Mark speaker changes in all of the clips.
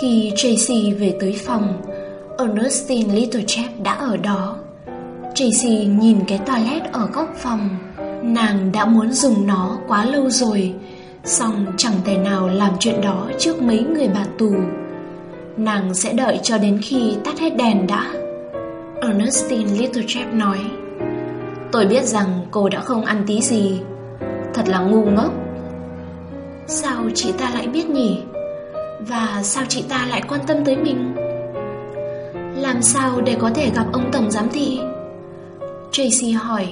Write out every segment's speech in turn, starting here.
Speaker 1: Khi Tracy về tới phòng, Ernestine Littlechap đã ở đó. Tracy nhìn cái toilet ở góc phòng, nàng đã muốn dùng nó quá lâu rồi, song chẳng thể nào làm chuyện đó trước mấy người bạn tù. Nàng sẽ đợi cho đến khi tắt hết đèn đã. Ernestine Littlechap nói. Tôi biết rằng cô đã không ăn tí gì, thật là ngu ngốc. Sao chị ta lại biết nhỉ? Và sao chị ta lại quan tâm tới mình? Làm sao để có thể gặp ông Tổng Giám Thị? Tracy hỏi.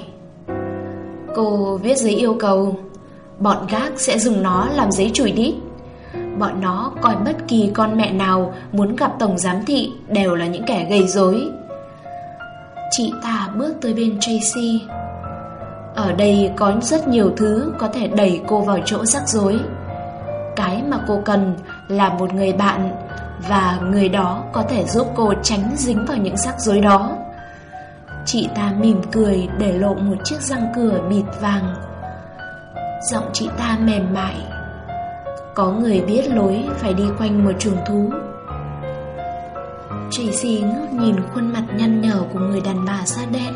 Speaker 1: Cô viết giấy yêu cầu. Bọn gác sẽ dùng nó làm giấy chùi đít Bọn nó coi bất kỳ con mẹ nào Muốn gặp Tổng Giám Thị Đều là những kẻ gây rối. Chị ta bước tới bên Tracy. Ở đây có rất nhiều thứ Có thể đẩy cô vào chỗ rắc rối. Cái mà cô cần là một người bạn Và người đó có thể giúp cô tránh dính vào những rắc rối đó. Chị ta mỉm cười để lộ một chiếc răng cửa bịt vàng. Giọng chị ta mềm mại. Có người biết lối phải đi quanh một chuồng thú. Tracy ngước nhìn khuôn mặt nhăn nhở của người đàn bà da đen.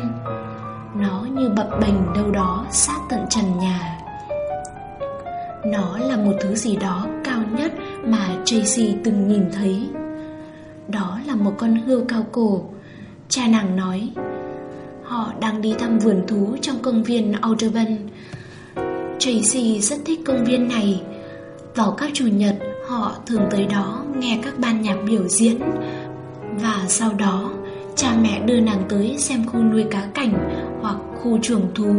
Speaker 1: Nó như bập bềnh đâu đó sát tận trần nhà. Nó là một thứ gì đó cao nhất mà Tracy từng nhìn thấy. Đó là một con hươu cao cổ. Cha nàng nói, Họ đang đi thăm vườn thú trong công viên Audubon Tracy rất thích công viên này. Vào các chủ nhật, họ thường tới đó nghe các ban nhạc biểu diễn. Và sau đó, cha mẹ đưa nàng tới xem khu nuôi cá cảnh hoặc khu chuồng thú.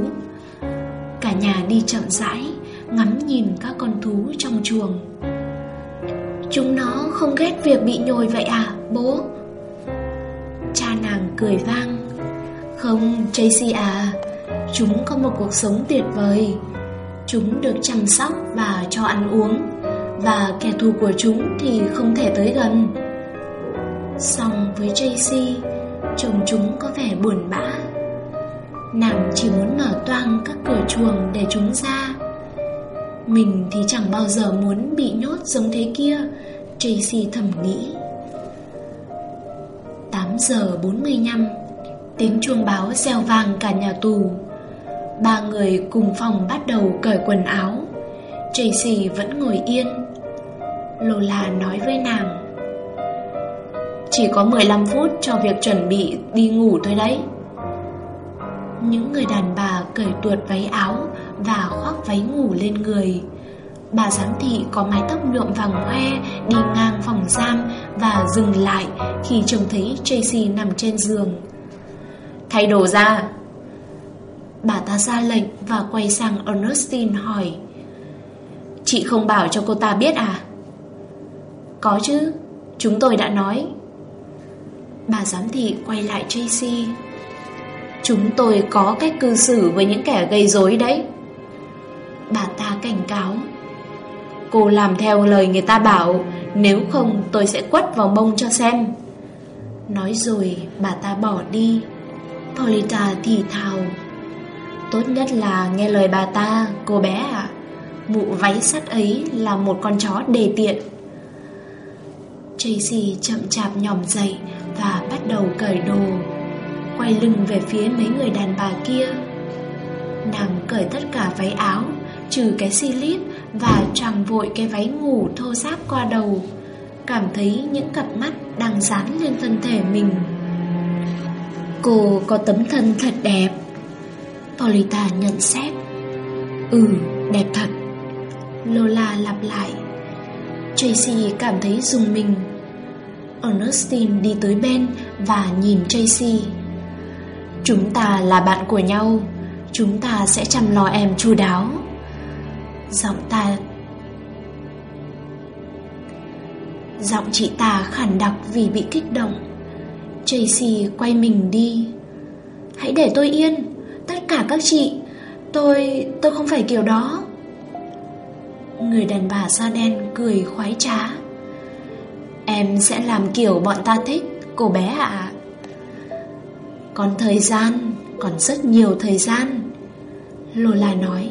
Speaker 1: Cả nhà đi chậm rãi, ngắm nhìn các con thú trong chuồng. Chúng nó không ghét việc bị nhồi vậy à, bố? Cha nàng cười vang. Không, Tracy à, chúng có một cuộc sống tuyệt vời. Chúng được chăm sóc và cho ăn uống, và kẻ thù của chúng thì không thể tới gần. Song với Tracy, chồng chúng có vẻ buồn bã. Nàng chỉ muốn mở toang các cửa chuồng để chúng ra mình thì chẳng bao giờ muốn bị nhốt giống thế kia, Tracy thầm nghĩ. 8 giờ 45 Tiếng chuông báo reo vang cả nhà tù. Ba người cùng phòng bắt đầu cởi quần áo. Tracy vẫn ngồi yên. Lola nói với nàng, Chỉ có 15 phút cho việc chuẩn bị đi ngủ thôi đấy. Những người đàn bà cởi tuột váy áo và khoác váy ngủ lên người. Bà giám thị có mái tóc nhuộm vàng hoe đi ngang phòng giam và dừng lại khi trông thấy Tracy nằm trên giường. Thay đồ ra! Bà ta ra lệnh và quay sang Ernestine hỏi Chị không bảo cho cô ta biết à? Có chứ, chúng tôi đã nói Bà giám thị quay lại Tracy Chúng tôi có cách cư xử với những kẻ gây rối đấy Bà ta cảnh cáo. Cô làm theo lời người ta bảo, Nếu không tôi sẽ quất vào mông cho xem. Nói rồi, bà ta bỏ đi. Polita thì thào. Tốt nhất là nghe lời bà ta, Cô bé ạ. Mụ váy sắt ấy là một con chó đề tiện. Tracy chậm chạp nhòm dậy Và bắt đầu cởi đồ, Quay lưng về phía mấy người đàn bà kia. Nàng cởi tất cả váy áo Trừ cái slip Và choàng vội cái váy ngủ thô ráp qua đầu Cảm thấy những cặp mắt đang dán lên thân thể mình. Cô có tấm thân thật đẹp. Polita nhận xét. Ừ, đẹp thật. Lola lặp lại. Tracy cảm thấy dùng mình. Ernestine đi tới bên và nhìn Tracy. Chúng ta là bạn của nhau. Chúng ta sẽ chăm lo em chu đáo. Giọng ta. Giọng chị ta khản đặc vì bị kích động. Tracy, quay mình đi. Hãy để tôi yên. Tất cả các chị, Tôi... tôi không phải kiểu đó. Người đàn bà da đen cười khoái trá. Em sẽ làm kiểu bọn ta thích, Cô bé ạ. À. Còn thời gian, Còn rất nhiều thời gian. Lola nói.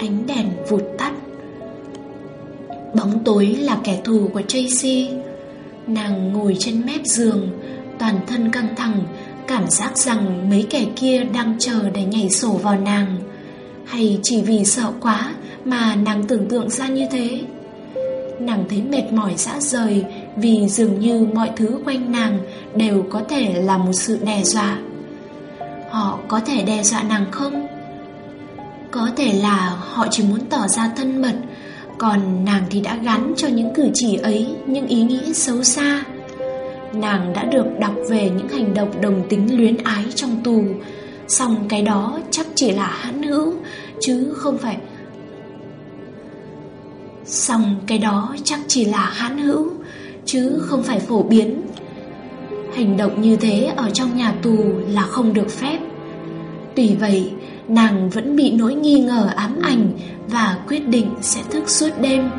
Speaker 1: Ánh đèn vụt tắt. Bóng tối là kẻ thù của Tracy. Nàng ngồi trên mép giường, Toàn thân căng thẳng, Cảm giác rằng mấy kẻ kia đang chờ để nhảy sổ vào nàng. Hay chỉ vì sợ quá mà nàng tưởng tượng ra như thế? Nàng thấy mệt mỏi dã rời Vì dường như mọi thứ quanh nàng Đều có thể là một sự đe dọa. Họ có thể đe dọa nàng không? Có thể là họ chỉ muốn tỏ ra thân mật, Còn nàng thì đã gắn cho những cử chỉ ấy Những ý nghĩa xấu xa. Nàng đã được đọc về những hành động đồng tính luyến ái trong tù Xong cái đó chắc chỉ là hãn hữu, Chứ không phải. Xong cái đó chắc chỉ là hãn hữu, Chứ không phải phổ biến. Hành động như thế ở trong nhà tù là không được phép. Tùy vậy nàng vẫn bị nỗi nghi ngờ ám ảnh Và quyết định sẽ thức suốt đêm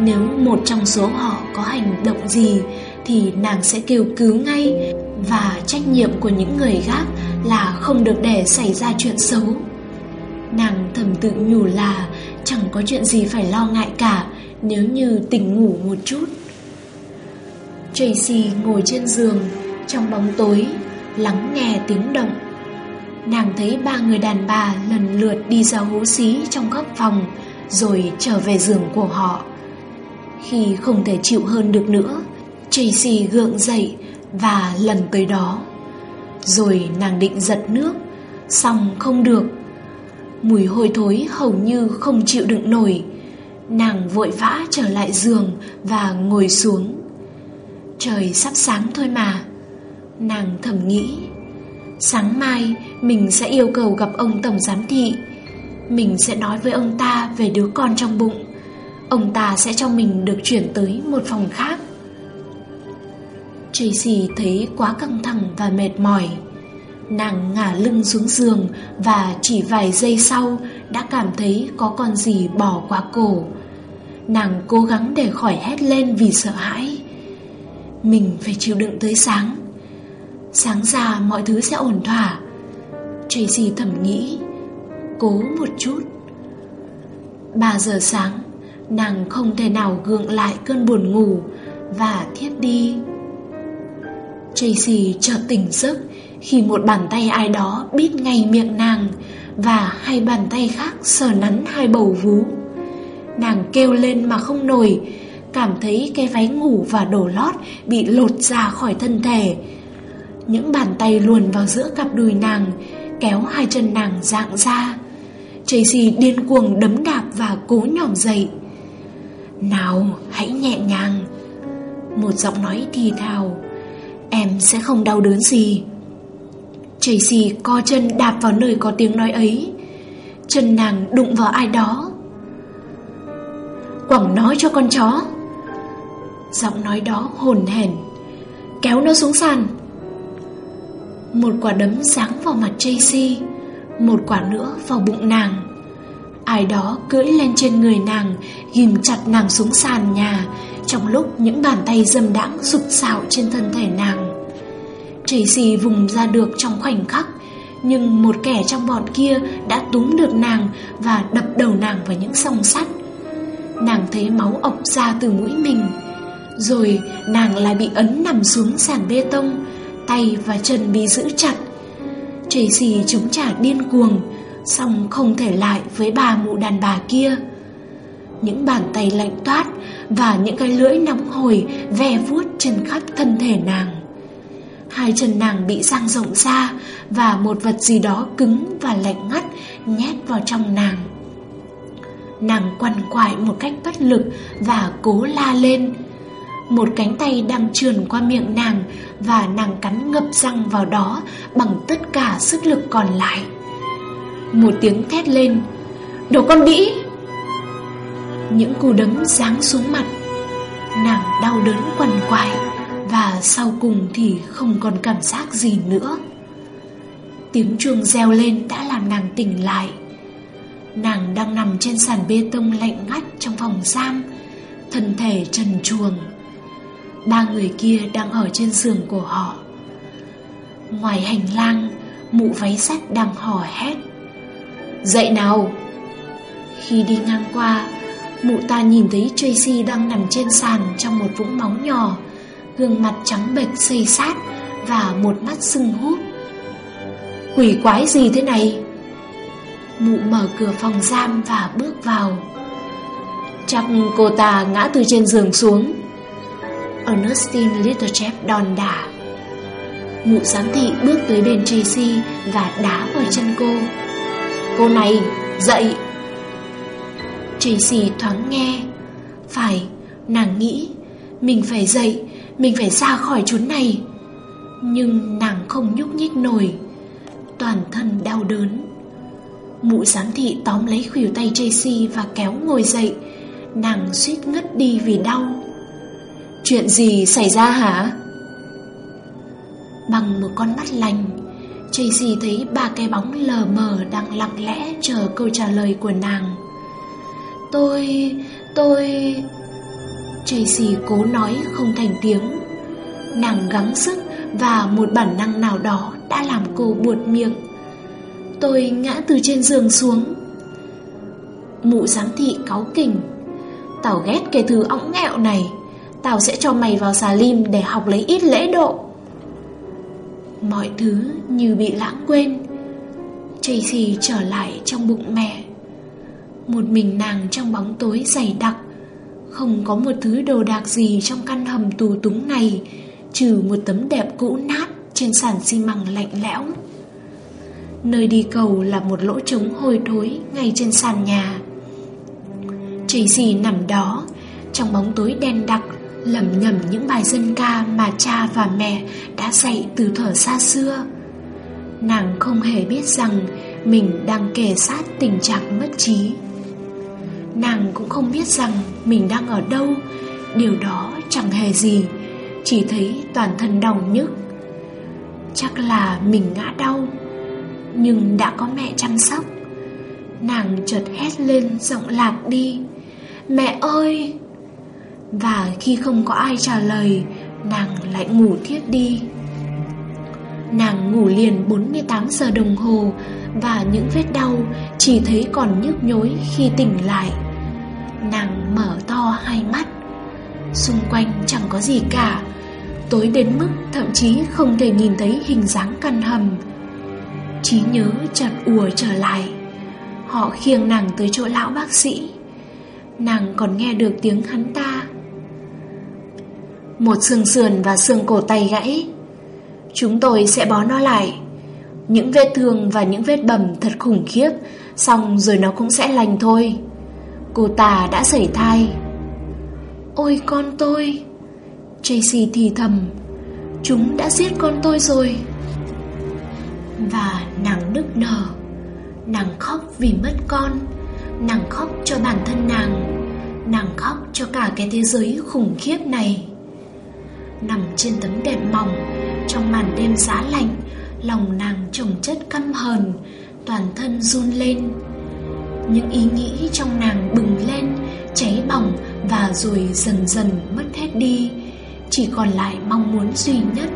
Speaker 1: Nếu một trong số họ có hành động gì Thì nàng sẽ kêu cứu ngay Và trách nhiệm của những người gác là không được để xảy ra chuyện xấu Nàng thầm tự nhủ là chẳng có chuyện gì phải lo ngại cả nếu như tỉnh ngủ một chút. Tracy ngồi trên giường trong bóng tối, lắng nghe tiếng động. Nàng thấy ba người đàn bà lần lượt đi ra hố xí trong góc phòng rồi trở về giường của họ. Khi không thể chịu hơn được nữa, Tracy gượng dậy và lần tới đó. Rồi nàng định giật nước, xong không được Mùi hôi thối hầu như không chịu đựng nổi Nàng vội vã trở lại giường và ngồi xuống Trời sắp sáng thôi mà Nàng thầm nghĩ Sáng mai mình sẽ yêu cầu gặp ông tổng giám thị Mình sẽ nói với ông ta về đứa con trong bụng Ông ta sẽ cho mình được chuyển tới một phòng khác Tracy thấy quá căng thẳng và mệt mỏi Nàng ngả lưng xuống giường và chỉ vài giây sau đã cảm thấy có con gì bỏ qua cổ. Nàng cố gắng để khỏi hét lên vì sợ hãi. Mình phải chịu đựng tới sáng. Sáng ra mọi thứ sẽ ổn thỏa. Tracy thầm nghĩ, cố một chút. 3 giờ sáng, nàng không thể nào gượng lại cơn buồn ngủ và thiếp đi. Tracy chợt tỉnh giấc khi một bàn tay ai đó bít ngay miệng nàng và hai bàn tay khác sờ nắn hai bầu vú. Nàng kêu lên mà không nổi, cảm thấy cái váy ngủ và đồ lót bị lột ra khỏi thân thể. Những bàn tay luồn vào giữa cặp đùi nàng, kéo hai chân nàng dạng ra. Tracy điên cuồng đấm đạp và cố nhỏm dậy. Nào, hãy nhẹ nhàng. Một giọng nói thì thào, em sẽ không đau đớn gì. Tracy co chân đạp vào nơi có tiếng nói ấy Chân nàng đụng vào ai đó Quẳng nói cho con chó Giọng nói đó hồn hển Kéo nó xuống sàn một quả đấm sáng vào mặt Tracy, Một quả nữa vào bụng nàng. Ai đó cưỡi lên trên người nàng, Ghim chặt nàng xuống sàn nhà, Trong lúc những bàn tay dâm đãng sụp sạo trên thân thể nàng. Tracy vùng ra được trong khoảnh khắc, Nhưng một kẻ trong bọn kia đã túm được nàng Và đập đầu nàng vào những song sắt. Nàng thấy máu ọc ra từ mũi mình, Rồi nàng lại bị ấn nằm xuống sàn bê tông Tay và chân bị giữ chặt. Tracy chống trả điên cuồng Xong không thể lại với bà mụ đàn bà kia. Những bàn tay lạnh toát Và những cái lưỡi nóng hổi Ve vuốt trên khắp thân thể nàng. Hai chân nàng bị giang rộng ra Và một vật gì đó cứng và lạnh ngắt Nhét vào trong nàng. Nàng quằn quại một cách bất lực Và cố la lên. Một cánh tay đang trườn qua miệng nàng Và nàng cắn ngập răng vào đó Bằng tất cả sức lực còn lại. Một tiếng thét lên, Đồ con đĩ! Những cú đấm giáng xuống mặt, Nàng đau đớn quằn quại Và sau cùng thì không còn cảm giác gì nữa. Tiếng chuông reo lên đã làm nàng tỉnh lại. Nàng đang nằm trên sàn bê tông lạnh ngắt trong phòng giam, Thân thể trần truồng. Ba người kia đang ở trên giường của họ. Ngoài hành lang Mụ váy sắt đang hò hét. Dậy nào! Khi đi ngang qua, Mụ ta nhìn thấy Tracy đang nằm trên sàn Trong một vũng máu nhỏ, Gương mặt trắng bệch xây sát Và một mắt sưng húp. Quỷ quái gì thế này? Mụ mở cửa phòng giam và bước vào. Chắc cô ta ngã từ trên giường xuống. Ernestine Littlechef đòn đả. Mụ giám thị bước tới bên Tracy Và đá vào chân cô. Cô này, dậy! Tracy thoáng nghe. Phải, nàng nghĩ Mình phải dậy Mình phải ra khỏi chốn này. Nhưng nàng không nhúc nhích nổi. Toàn thân đau đớn. Mụ giám thị tóm lấy khuỷu tay Tracy Và kéo ngồi dậy. Nàng suýt ngất đi vì đau. Chuyện gì xảy ra hả? Bằng một con mắt lành Tracy thấy ba cái bóng lờ mờ đang lặng lẽ chờ câu trả lời của nàng. Tôi... tôi... Tracy cố nói không thành tiếng. Nàng gắng sức và một bản năng nào đó đã làm cô buột miệng. Tôi ngã từ trên giường xuống. Mụ giám thị cáu kỉnh, Tao ghét cái thứ ống nghẹo này. Tao sẽ cho mày vào xà lim để học lấy ít lễ độ. Mọi thứ như bị lãng quên. Tracy trở lại trong bụng mẹ. Một mình nàng trong bóng tối dày đặc. Không có một thứ đồ đạc gì trong căn hầm tù túng này, Trừ một tấm đẹp cũ nát trên sàn xi măng lạnh lẽo. Nơi đi cầu là một lỗ trống hôi thối ngay trên sàn nhà. Tracy nằm đó, Trong bóng tối đen đặc lầm nhầm những bài dân ca mà cha và mẹ đã dạy từ thở xa xưa. Nàng không hề biết rằng mình đang kề sát tình trạng mất trí. Nàng cũng không biết rằng mình đang ở đâu, điều đó chẳng hề gì, chỉ thấy toàn thân đau nhức. Chắc là mình ngã đau, nhưng đã có mẹ chăm sóc. Nàng chợt hét lên giọng lạc đi. Mẹ ơi! Và khi không có ai trả lời, Nàng lại ngủ thiếp đi. Nàng ngủ liền 48 giờ đồng hồ Và những vết đau Chỉ thấy còn nhức nhối khi tỉnh lại. Nàng mở to hai mắt. Xung quanh chẳng có gì cả, Tối đến mức thậm chí không thể nhìn thấy hình dáng căn hầm. Trí nhớ chợt ùa trở lại. Họ khiêng nàng tới chỗ lão bác sĩ. Nàng còn nghe được tiếng hắn ta một xương sườn và xương cổ tay gãy. Chúng tôi sẽ bó nó lại. Những vết thương và những vết bầm thật khủng khiếp, xong rồi nó cũng sẽ lành thôi. Cô ta đã sẩy thai. Ôi con tôi! Tracy thì thầm. Chúng đã giết con tôi rồi. Và nàng nức nở. Nàng khóc vì mất con. Nàng khóc cho bản thân nàng. Nàng khóc cho cả cái thế giới khủng khiếp này. Nằm trên tấm đệm mỏng. Trong màn đêm giá lạnh, Lòng nàng trồng chất căm hờn, Toàn thân run lên. Những ý nghĩ trong nàng bừng lên, Cháy bỏng Và rồi dần dần mất hết đi. Chỉ còn lại mong muốn duy nhất,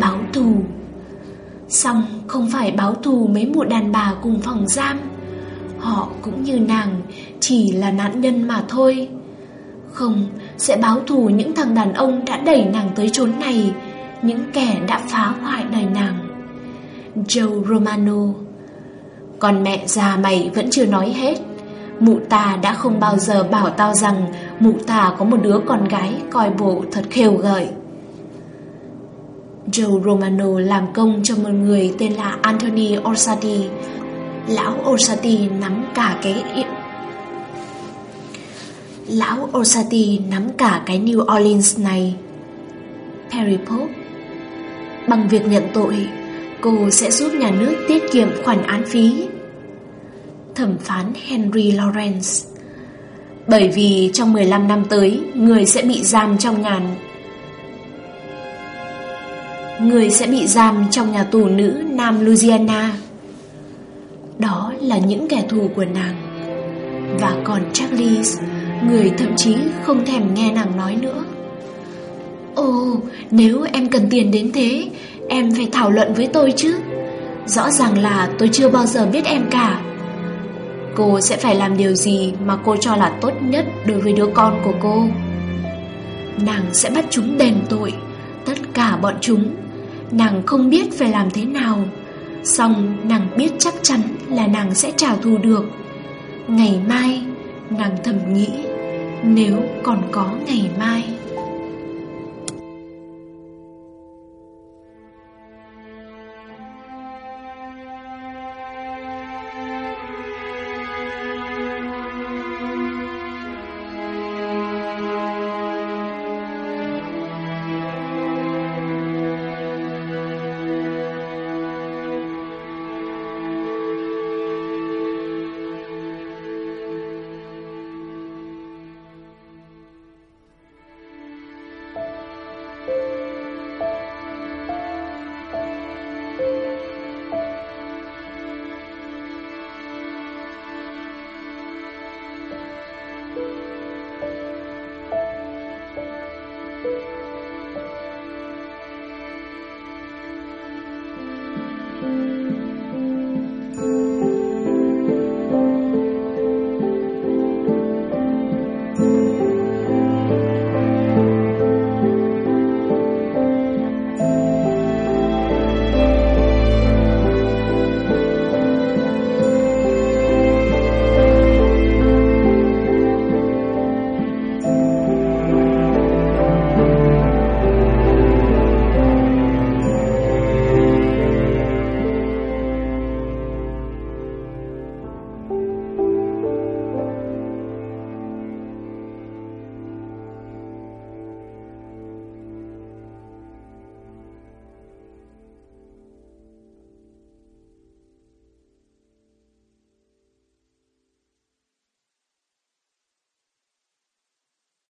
Speaker 1: Báo thù. Xong, không phải báo thù mấy mụ đàn bà cùng phòng giam. Họ cũng như nàng, Chỉ là nạn nhân mà thôi. Không sẽ báo thù những thằng đàn ông đã đẩy nàng tới chốn này, những kẻ đã phá hoại đời nàng. Joe Romano Còn mẹ già mày vẫn chưa nói hết. Mụ ta đã không bao giờ bảo tao rằng mụ ta có một đứa con gái coi bộ thật khều gợi. Joe Romano làm công cho một người tên là Anthony Orsatti. Lão Orsatti nắm cả cái Lão Osati nắm cả cái New Orleans này Perry Pope, Bằng việc nhận tội, Cô sẽ giúp nhà nước tiết kiệm khoản án phí Thẩm phán Henry Lawrence, Bởi vì trong 15 năm tới, Người sẽ bị giam trong nhà Người sẽ bị giam trong nhà tù nữ Nam Louisiana Đó là những kẻ thù của nàng Và còn Charles. Người thậm chí không thèm nghe nàng nói nữa. Ồ, nếu em cần tiền đến thế Em phải thảo luận với tôi chứ. Rõ ràng là tôi chưa bao giờ biết em cả. Cô sẽ phải làm điều gì mà cô cho là tốt nhất đối với đứa con của cô? Nàng sẽ bắt chúng đền tội Tất cả bọn chúng. Nàng không biết phải làm thế nào Xong nàng biết chắc chắn là nàng sẽ trả thù được. Ngày mai Nàng thầm nghĩ nếu còn có ngày mai.